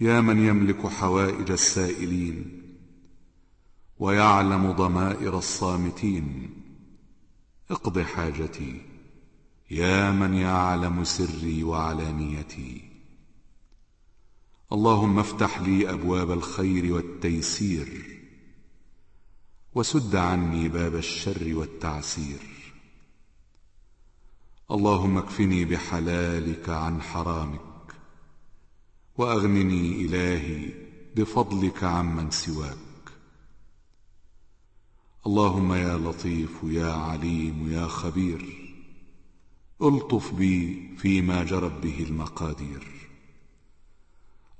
يا من يملك حوائج السائلين ويعلم ضمائر الصامتين. اقض حاجتي. يا من يعلم سري وعلانيتي. اللهم افتح لي أبواب الخير والتيسير وسد عني باب الشر والتعسير. اللهم اكفني بحلالك عن حرامك. وأغنني إلهي بفضلك عمن سواك. اللهم يا لطيف يا عليم يا خبير ألطف بي فيما جرت به المقادير.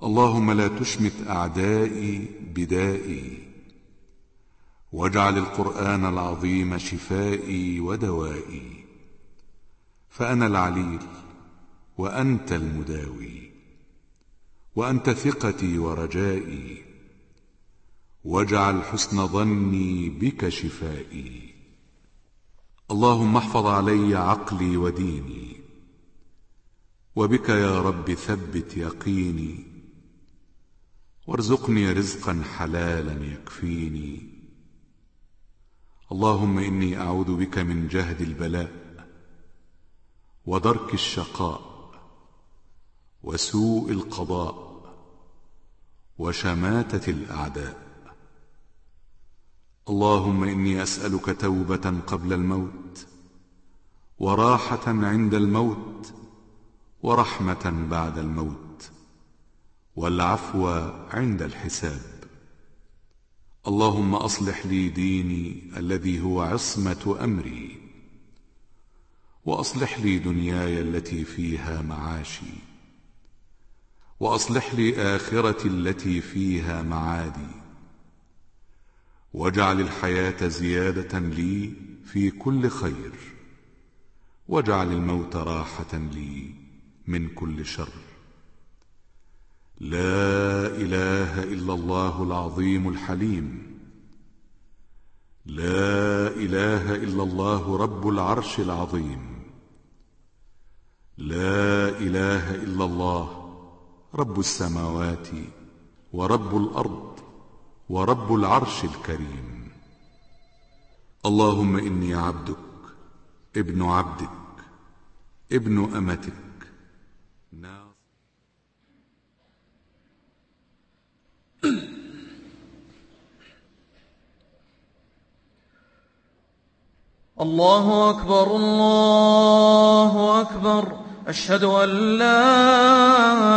اللهم لا تشمت أعدائي بدائي واجعل القرآن العظيم شفائي ودوائي فأنا العليل وأنت المداوي. وأنت ثقتي ورجائي. واجعل حسن ظني بك شفائي. اللهم احفظ علي عقلي وديني. وبك يا رب ثبت يقيني. وارزقني رزقا حلالا يكفيني. اللهم إني أعوذ بك من جهد البلاء ودرك الشقاء وسوء القضاء. وشماتة الأعداء. اللهم إني أسألك توبة قبل الموت وراحة عند الموت ورحمة بعد الموت والعفو عند الحساب. اللهم أصلح لي ديني الذي هو عصمة أمري وأصلح لي دنياي التي فيها معاشي. وأصلح لي آخرتي التي فيها معادي. واجعل الحياة زيادة لي في كل خير. واجعل الموت راحة لي من كل شر. لا إله إلا الله العظيم الحليم. لا إله إلا الله رب العرش العظيم. لا إله إلا الله رب السماوات ورب الأرض ورب العرش الكريم. اللهم إني عبدك ابن عبدك ابن أمتك. الله أكبر الله أكبر. أشهد أن لا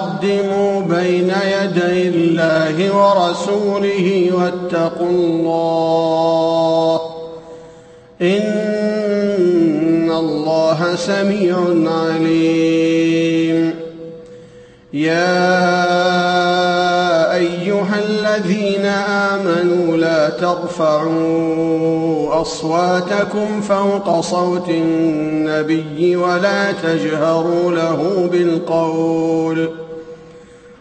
لا تقدموا بين يدي الله ورسوله واتقوا الله إن الله سميع عليم. يا أيها الذين آمنوا لا ترفعوا أصواتكم فوق صوت النبي ولا تجهروا له بالقول.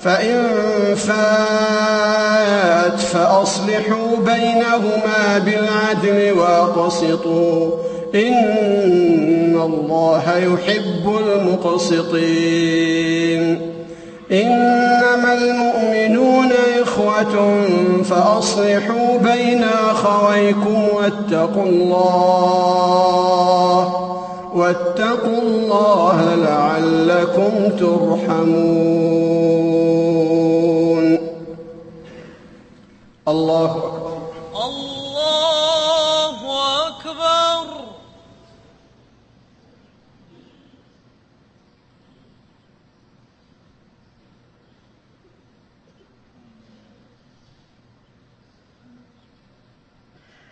فإن فات فأصلحوا بينهما بالعدل وأقسطوا. إن الله يحب المقسطين. إنما المؤمنون إخوة فأصلحوا بين أخويكم واتقوا الله. واتقوا الله لعلكم ترحمون. الله أكبر. الله أكبر.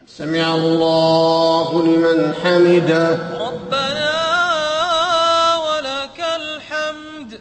سمع الله لمن حمده. ربنا ولك الحمد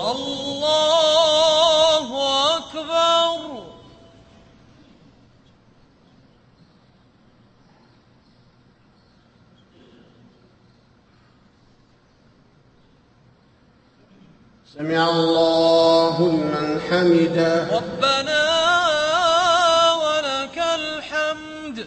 الله أكبر. سمع الله لمن حمده. ربنا ولك الحمد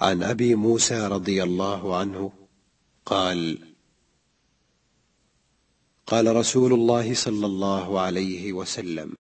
عن أبي موسى رضي الله عنه قال قال رسول الله صلى الله عليه وسلم